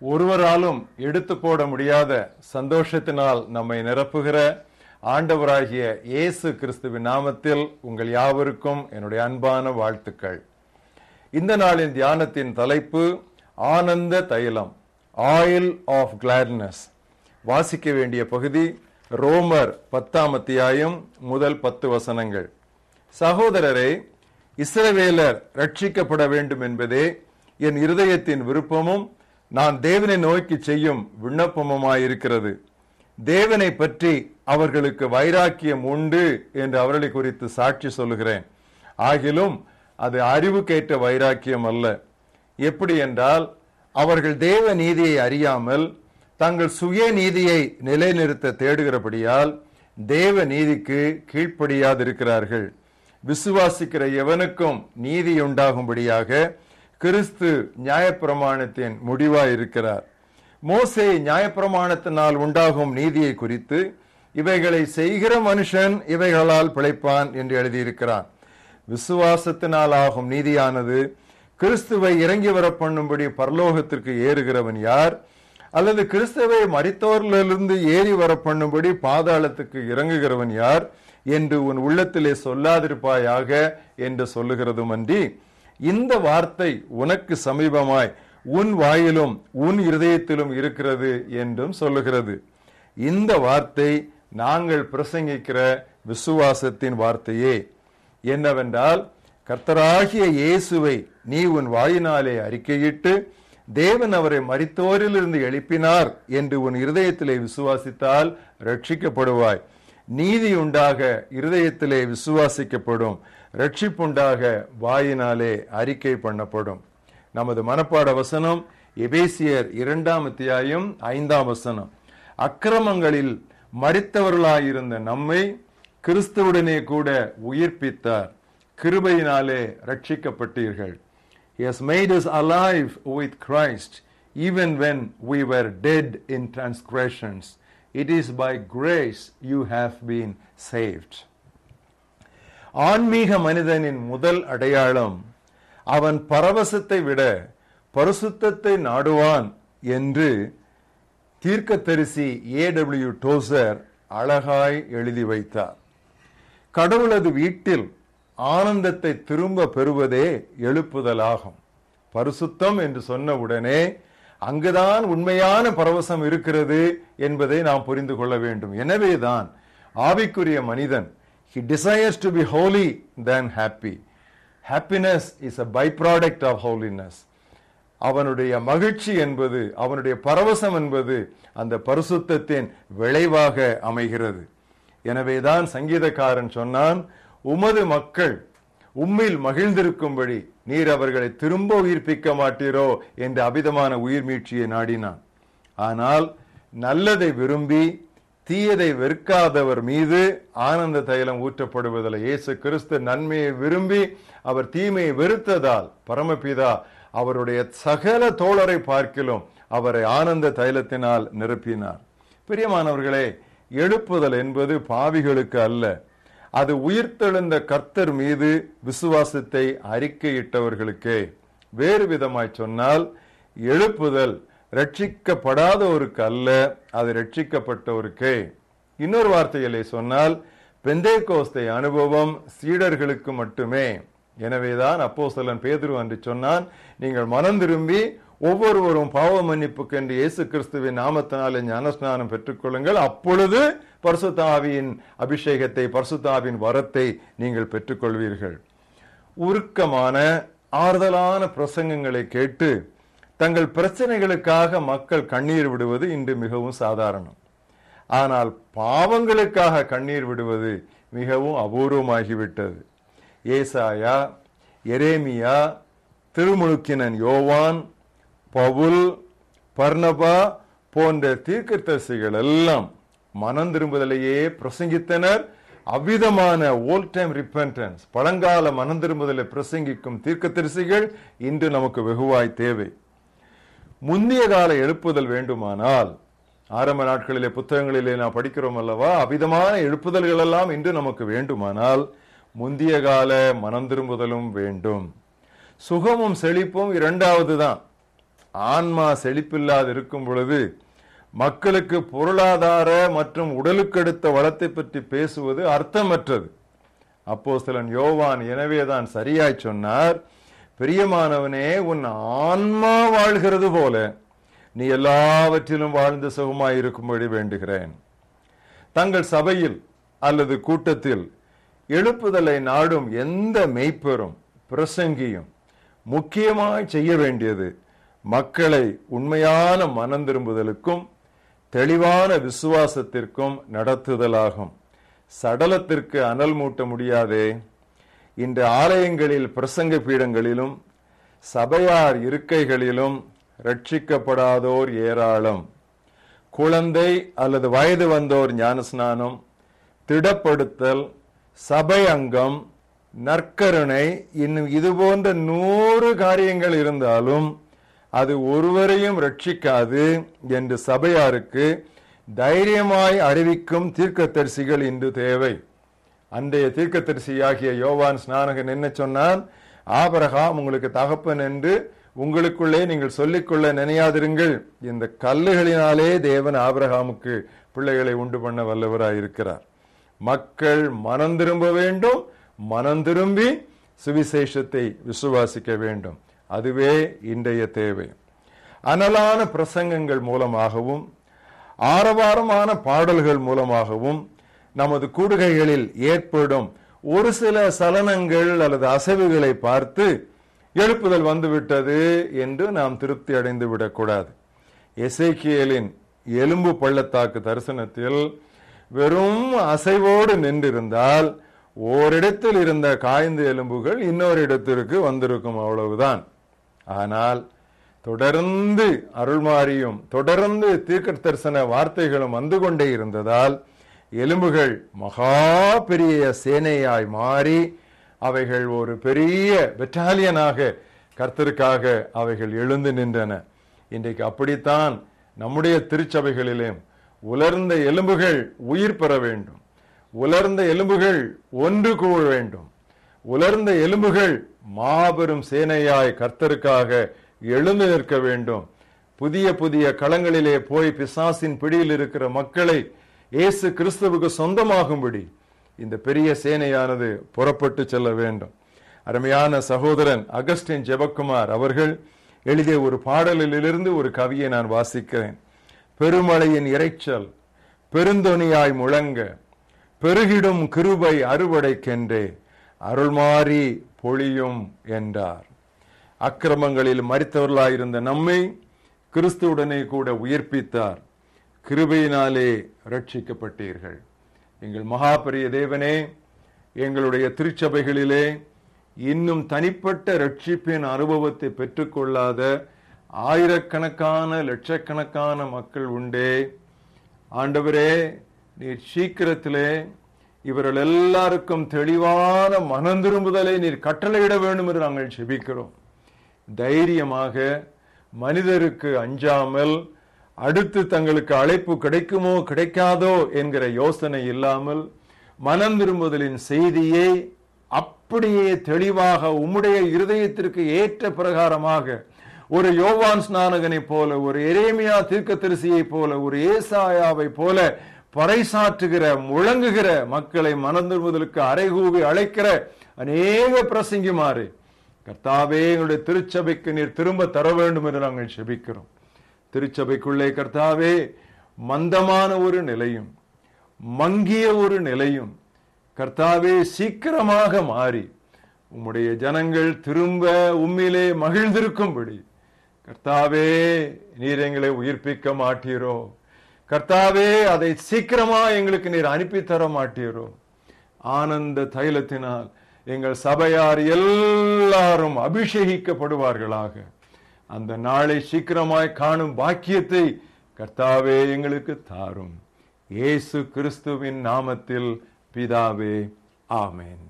ஒருவராலும் எடுத்து போட முடியாத சந்தோஷத்தினால் நம்மை நிரப்புகிற ஆண்டவராகிய இயேசு கிறிஸ்துவின் நாமத்தில் உங்கள் யாவருக்கும் என்னுடைய அன்பான வாழ்த்துக்கள். இந்த நாளின் தியானத்தின் தலைப்பு ஆனந்த தைலம் ஆயில் ஆஃப் கிளாட்னஸ் வாசிக்க வேண்டிய பகுதி ரோமர் பத்தாம் அத்தியாயம் முதல் பத்து வசனங்கள். சகோதரரை இஸ்ரவேலர் ரட்சிக்கப்பட வேண்டும் என்பதே என் இருதயத்தின் விருப்பமும் நான் தேவனை நோக்கி செய்யும் விண்ணப்பமுமாயிருக்கிறது. தேவனை பற்றி அவர்களுக்கு வைராக்கியம் உண்டு என்று அவர்களை குறித்து சாட்சி சொல்லுகிறேன். ஆகிலும் அது அறிவுக்கேற்ற வைராக்கியம் அல்ல. எப்படி என்றால் அவர்கள் தேவ நீதியை அறியாமல் தங்கள் சுய நீதியை நிலைநிறுத்த தேடுகிறபடியால் தேவ நீதிக்கு கீழ்ப்படியாதிருக்கிறார்கள். விசுவாசிக்கிற எவனுக்கும் நீதி உண்டாகும்படியாக கிறிஸ்து நியாயப்பிரமாணத்தின் முடிவாய் இருக்கிறார் மோசே நியாயப்பிரமாணத்தினால் உண்டாகும் நீதியை குறித்து இவைகளை செய்கிற மனுஷன் இவைகளால் பிழைப்பான் என்று எழுதியிருக்கிறான். விசுவாசத்தினால் ஆகும் நீதியானது கிறிஸ்துவை இறங்கி வர பண்ணும்படி பரலோகத்திற்கு ஏறுகிறவன் யார்? அல்லது கிறிஸ்துவை மறித்தோரிலிருந்து ஏறி வர பண்ணும்படி பாதாளத்துக்கு இறங்குகிறவன் யார்? என்று உன் உள்ளத்திலே சொல்லாதிருப்பாயாக என்று சொல்லுகிறதும் அன்றி இந்த வார்த்தை உனக்கு சமீபமாய் உன் வாயிலும் உன் இருதயத்திலும் இருக்கிறது என்றும் சொல்லுகிறது. இந்த வார்த்தை நாங்கள் பிரசங்கிக்கிற விசுவாசத்தின் வார்த்தையே. என்னவென்றால் கர்த்தராகிய இயேசுவை நீ உன் வாயினாலே அறிக்கையிட்டு தேவன் அவரை மறித்தோரிலிருந்து எழுப்பினார் என்று உன் இருதயத்திலே விசுவாசித்தால் ரட்சிக்கப்படுவாய். நீதி உண்டாக இருதயத்திலே விசுவாசிக்கப்படும். ரட்சிப்புண்டாக வாயினாலே அறிக்கை பண்ணப்படும் நமது மனப்பாட வசனம் எபேசியர் இரண்டாம் அத்தியாயம் ஐந்தாம் வசனம் அக்கிரமங்களில் மறித்தவர்களாயிருந்த நம்மை கிறிஸ்துவுடனே கூட உயிர்ப்பித்தார் கிருபையினாலே ரட்சிக்கப்பட்டீர்கள் He has made us alive with Christ even when we were dead in transgressions. It is by grace you have been saved. ஆன்மீக மனிதனின் முதல் அடையாளம் அவன் பரவசத்தை விட பரிசுத்தத்தை நாடுவான் என்று தீர்க்கத்தரிசி ஏ டபிள்யூ டோசர் அழகாய் எழுதி வைத்தார். கடவுளது வீட்டில் ஆனந்தத்தை திரும்ப பெறுவதே எழுப்புதலாகும். பரிசுத்தம் என்று சொன்ன உடனே அங்குதான் உண்மையான பரவசம் இருக்கிறது என்பதை நாம் புரிந்து கொள்ள வேண்டும். எனவேதான் ஆவிக்குரிய மனிதன் he desires to be holy than happy. Happiness is a byproduct of holiness. அவனுடைய மகிழ்ச்சி என்பது அவனுடைய பரவசம் என்பது அந்த பரிசுத்தத்தின் விளைவாக அமைகிறது. எனவேதான் சங்கீதக்காரன் சொன்னான் உமது மக்கள் உம்மில் மகிழ்ந்திருக்கும்படி நீர் அவர்களை திரும்ப உயிர்ப்பிக்க மாட்டீரோ? என்று அபிதமான உயிர் மீட்சியை நாடினான். ஆனால் நல்லதை விரும்பி தீயதை வெறுக்காதவர் மீது ஆனந்த தைலம் ஊற்றப்படுவதில்லை. இயேசு கிறிஸ்து நன்மையை விரும்பி அவர் தீமையை வெறுத்ததால் பரமபிதா அவருடைய சகல தோழரை பார்க்கிலும் அவரை ஆனந்த தைலத்தினால் நிரப்பினார். பிரியமானவர்களே எழுப்புதல் என்பது பாவிகளுக்கு அல்ல. அது உயிர்த்தெழுந்த கர்த்தர் மீது விசுவாசத்தை அறிக்கையிட்டவர்களுக்கே. வேறு விதமாய் சொன்னால் எழுப்புதல் ரட்சிக்கப்படாதவருக்கு அல்ல அது ரட்சிக்கப்பட்டவருக்கே இன்னொரு வார்த்தைகளை சொன்னால் பெந்தே கோஸ்தை அனுபவம் சீடர்களுக்கு மட்டுமே. எனவேதான் அப்போஸ்தலன் பேதுரு என்று சொன்னான் நீங்கள் மனம் திரும்பி ஒவ்வொருவரும் பாவ மன்னிப்புக்கு என்று இயேசு கிறிஸ்துவின் நாமத்தினாலே ஞானஸ்நானம் பெற்றுக்கொள்ளுங்கள். அப்பொழுது பரிசுத்தாவியின் அபிஷேகத்தை பரிசுத்தாவின் வரத்தை நீங்கள் பெற்றுக்கொள்வீர்கள். உருக்கமான ஆறுதலான பிரசங்கங்களை கேட்டு தங்கள் பிரச்சனைகளுக்காக மக்கள் கண்ணீர் விடுவது இன்று மிகவும் சாதாரணம். ஆனால் பாவங்களுக்காக கண்ணீர் விடுவது மிகவும் அபூர்வமாகிவிட்டது. ஏசாயா எரேமியா திருமுழுக்கினன் யோவான் பவுல் பர்ணபா போன்ற தீர்க்கதரிசிகள் எல்லாம் மனம் திரும்புதலையே பிரசங்கித்தனர். அவ்விதமான ஓல்ட் டைம் ரிப்பன்டன்ஸ் பழங்கால மனம் திரும்புதலை பிரசங்கிக்கும் தீர்க்கதரிசிகள் இன்று நமக்கு வெகுவாய் தேவை. முந்தைய கால எழுப்புதல் வேண்டுமானால் ஆரம்ப நாட்களிலே புத்தகங்களிலே நாம் படிக்கிறோம் அல்லவா அவ்விதமான எழுப்புதல்கள் எல்லாம் இன்று நமக்கு வேண்டுமானால் முந்திய கால மனம் திரும்புதலும் வேண்டும். சுகமும் செழிப்பும் இரண்டாவது தான். ஆன்மா செழிப்பில்லாது இருக்கும் பொழுது மக்களுக்கு பொருளாதார மற்றும் உடலுக்கடுத்த வளத்தை பற்றி பேசுவது அர்த்தமற்றது. அப்போஸ்தலன் யோவான் எனவேதான் சரியாய் சொன்னார் பிரியமானவனே உன் ஆன்மா வாழ்கிறது போல நீ எல்லாவற்றிலும் வாழ்ந்து சுகமாய் இருக்கும்படி வேண்டுகிறேன். தங்கள் சபையில் அல்லது கூட்டத்தில் எழுப்புதலை நாடும் எந்த மெய்ப்பெரும் பிரசங்கியும் முக்கியமாய் செய்ய வேண்டியது மக்களை உண்மையான மனம் திரும்புதலுக்கும் தெளிவான விசுவாசத்திற்கும் நடத்துதலாகும். சடலத்திற்கு அனல் மூட்ட முடியாதே. இன்று ஆலயங்களில் பிரசங்க பீடங்களிலும் சபையார் இருக்கைகளிலும் ரட்சிக்கப்படாதோர் ஏராளம். குழந்தை அல்லது வயது வந்தோர் ஞானஸ்நானம் திடப்படுத்தல் சபை அங்கம் நற்கருணை இன்னும் இது போன்ற நூறு காரியங்கள் இருந்தாலும் அது ஒருவரையும் ரட்சிக்காது என்று சபையாருக்கு தைரியமாய் அறிவிக்கும் தீர்க்கதரிசிகள் இன்று தேவை. அன்றைய தீர்க்கதரிசியாகிய யோவான் ஸ்நானகன் என்ன சொன்னான் ஆபரகாம் உங்களுக்கு தகப்பன் என்று உங்களுக்குள்ளே நீங்கள் சொல்லிக்கொள்ள நினையாதிருங்கள். இந்த கல்லுகளினாலே தேவன் ஆபரகாமுக்கு பிள்ளைகளை உண்டு பண்ண வல்லவராயிருக்கிறார். மக்கள் மனம் திரும்ப வேண்டும் மனம் திரும்பி சுவிசேஷத்தை விசுவாசிக்க வேண்டும். அதுவே இன்றைய தேவை. அனலான பிரசங்கங்கள் மூலமாகவும் ஆரவாரமான பாடல்கள் மூலமாகவும் நமது கூடுகைகளில் ஏற்படும் ஒரு சில சலனங்கள் அல்லது அசைவுகளை பார்த்து எழுப்புதல் வந்துவிட்டது என்று நாம் திருப்தி அடைந்து விடக்கூடாது. இசைக்கியலின் எலும்பு பள்ளத்தாக்கு தரிசனத்தில் வெறும் அசைவோடு நின்றிருந்தால் ஓரிடத்தில் இருந்த காய்ந்த எலும்புகள் இன்னொரு இடத்திற்கு வந்திருக்கும் அவ்வளவுதான். ஆனால் தொடர்ந்து அருள்மாரியும் தொடர்ந்து தீர்க்க தரிசன வார்த்தைகளும் வந்து கொண்டே இருந்ததால் எலும்புகள் மகா பெரிய சேனையாய் மாறி அவைகள் ஒரு பெரிய பெட்டாலியனாக கர்த்தருக்காக அவைகள் எழுந்து நின்றன. இன்றைக்கு அப்படித்தான் நம்முடைய திருச்சபைகளிலே உலர்ந்த எலும்புகள் உயிர் பெற வேண்டும். உலர்ந்த எலும்புகள் ஒன்று கூழ வேண்டும். உலர்ந்த எலும்புகள் மாபெரும் சேனையாய் கர்த்தருக்காக எழுந்து நிற்க வேண்டும். புதிய புதிய களங்களிலே போய் பிசாசின் பிடியில் இருக்கிற மக்களை இயேசு கிறிஸ்துவுக்கு சொந்தமாகும்படி இந்த பெரிய சேனையானது புறப்பட்டு செல்ல வேண்டும். அருமையான சகோதரன் அகஸ்டின் ஜெபக்குமார் அவர்கள் எழுதிய ஒரு பாடலிலிருந்து ஒரு கவியை நான் வாசிக்கிறேன். பெருமழையின் இறைச்சல் பெருந்தொனியாய் முழங்க பெருகிடும் கிருபை அறுவடைக்கென்றே அருள்மாறி பொழியும் என்றார். அக்கிரமங்களில் மறித்தவர்களாயிருந்த நம்மை கிறிஸ்துவுடனே கூட உயிர்ப்பித்தார். கிருபையினாலே ரட்சிக்கப்பட்டீர்கள். எங்கள் மகாபரிய தேவனே எங்களுடைய திருச்சபைகளிலே இன்னும் தனிப்பட்ட ரட்சிப்பின் அனுபவத்தை பெற்றுக்கொள்ளாத ஆயிரக்கணக்கான லட்சக்கணக்கான மக்கள் உண்டே. ஆண்டவரே நீர் சீக்கிரத்திலே இவர்கள் எல்லாருக்கும் தெளிவான மனந்திரும்புதலை நீர் கட்டளையிட வேண்டும் என்று நாங்கள் செபிக்கிறோம் தைரியமாக மனிதருக்கு அஞ்சாமல் அடுத்து தங்களுக்கு அழைப்பு கிடைக்குமோ கிடைக்காதோ என்கிற யோசனை இல்லாமல் மனம் திரும்புதலின் செய்தியை அப்படியே தெளிவாக உம்முடைய இருதயத்திற்கு ஏற்ற பிரகாரமாக ஒரு யோவான் ஸ்நானகனை போல ஒரு எரேமியா தீர்க்க தரிசியை போல ஒரு ஏசாயாவை போல பறைசாற்றுகிற முழங்குகிற மக்களை மனம் திரும்புதலுக்கு அழைக்கிற அநேக பிரசங்கிமாறு கர்த்தாவே எங்களுடைய திருச்சபைக்கு நீர் திரும்ப தர வேண்டும் என்று நாங்கள் செபிக்கிறோம். திருச்சபைக்குள்ளே கர்த்தாவே மந்தமான ஒரு நிலையும் மங்கிய ஒரு நிலையும் கர்த்தாவே சீக்கிரமாக மாறி உம்முடைய ஜனங்கள் திரும்ப உம்மிலே மகிழ்ந்திருக்கும்படி. கர்த்தாவே நீர் எங்களை உயிர்ப்பிக்க மாட்டீரோ. கர்த்தாவே அதை சீக்கிரமா எங்களுக்கு நீர் அனுப்பி தர மாட்டீரோ. ஆனந்த தைலத்தினால் எங்கள் சபையார் எல்லாரும் அபிஷேகிக்கப்படுவார்களாக. அந்த நாளை சீக்கிரமாய் காணும் பாக்கியத்தை கர்த்தாவே எங்களுக்கு தாரும். இயேசு கிறிஸ்துவின் நாமத்தில் பிதாவே ஆமேன்.